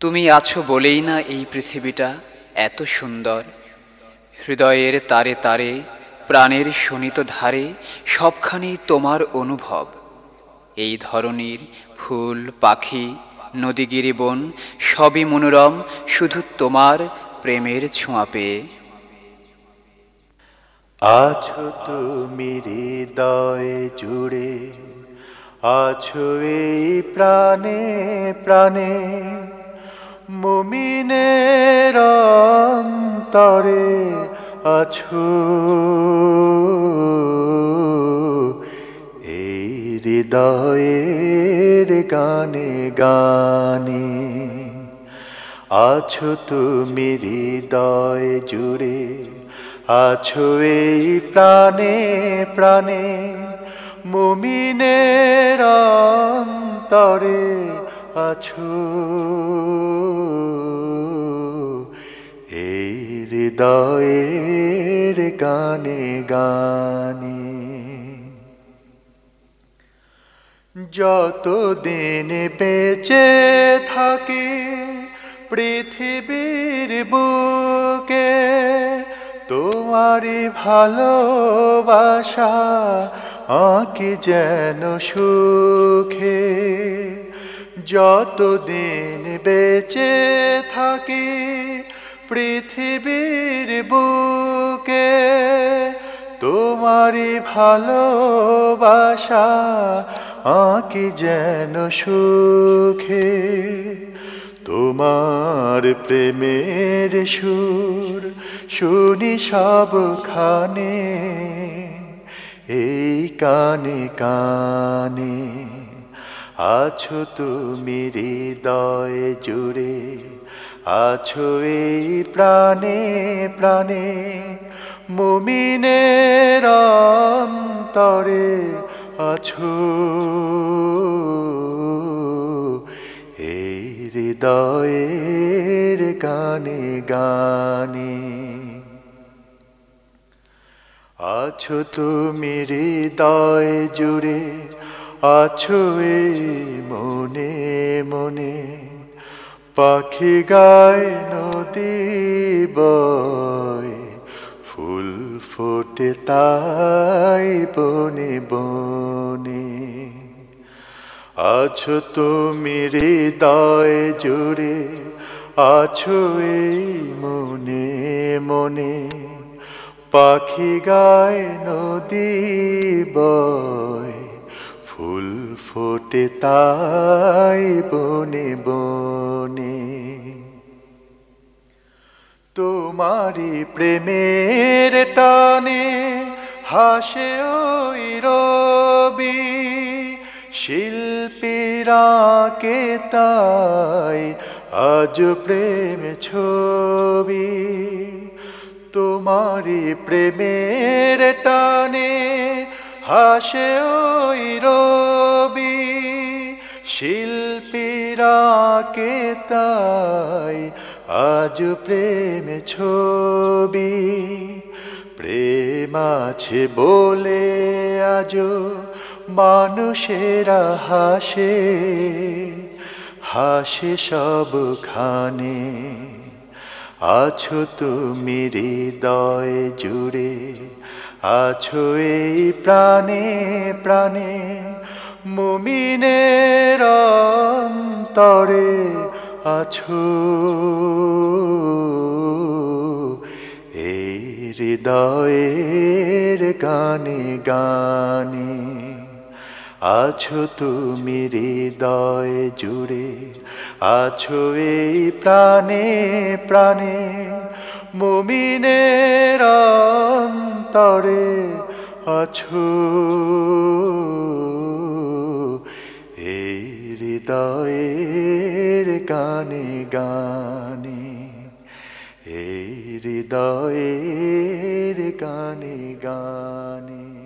তুমি আছো বলেই না এই পৃথিবীটা এত সুন্দর। হৃদয়ের তারে তারে, প্রাণের শোনিত ধারে সবখানি তোমার অনুভব। এই ধরনের ফুল, পাখি, নদীগিরি বন সবই মনোরম শুধু তোমার প্রেমের ছোঁয়া পেয়ে। আছো তুমি হৃদয়ে জুড়ে, আছো এই প্রাণে প্রাণে। মুমিনের অন্তরে আছো। এই হৃদয়ের গানে গানে আছো তুমি হৃদয় জুড়ে, আছো এই প্রাণে প্রাণে মুমিনের অন্তরে আছো এই হৃদয়ের গানে গানে যত দিন বেঁচে থাকি পৃথিবীর বুকে, তোমারই ভালোবাসা আঁকি যেন সুখে। যত দিন বেঁচে থাকি পৃথিবীর বুকে, তোমারই ভালোবাসা আঁকি যেন সুখে। তোমার প্রেমের সুর শুনি সবখানে, এই কানে কানে। আছো তুমি হৃদয় জুড়ে, আছো এই প্রাণে প্রাণে, মুমিনের অন্তরে আছো। এই হৃদয়ের গানে গানে, আছো তুমি হৃদয় জুড়ে আছো মনে মনে। পাখি গায় নদী বয়। ফুল ফোটে তাই বনে বনে। আছো তুমি হৃদয় জুড়ে, আছো এই মনে মনে। পাখি গায় নদী বয়। ফুল ফোটে তাই বনে বনে। তোমারি প্রেমের টানে হাসে ওই রবি, শিল্পীরা কে তাই আজ প্রেম ছবি। তোমারি প্রেমের টানে হাসে ওই রবি শিল্পীরা কে তাই? আজ প্রেম ছবি। প্রেম আছে বলে আজ মানুষেরা হাসে। হাসে সবখানে। আছো তুমি হৃদয় জুড়ে। আছো এই প্রাণে প্রাণে মুমিনের অন্তরে আছো। এই হৃদয়ের গানে গানে আছো তুমি হৃদয় জুড়ে, আছো এই প্রাণে প্রাণে মুমিনের অন্তরে আছো। এই হৃদয়ের গানে গানে এই হৃদয়ের গানে গানে।